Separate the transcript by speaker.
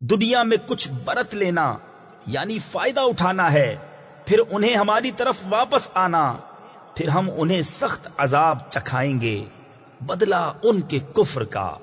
Speaker 1: دنیا میں کچھ برت لینا یعنی فائدہ اٹھانا ہے، پھر انہیں ہماری طرف واپس آنا، پھر ہم انہیں سخت عذاب چکھائیں گے، بدلہ ان کے کفر کا۔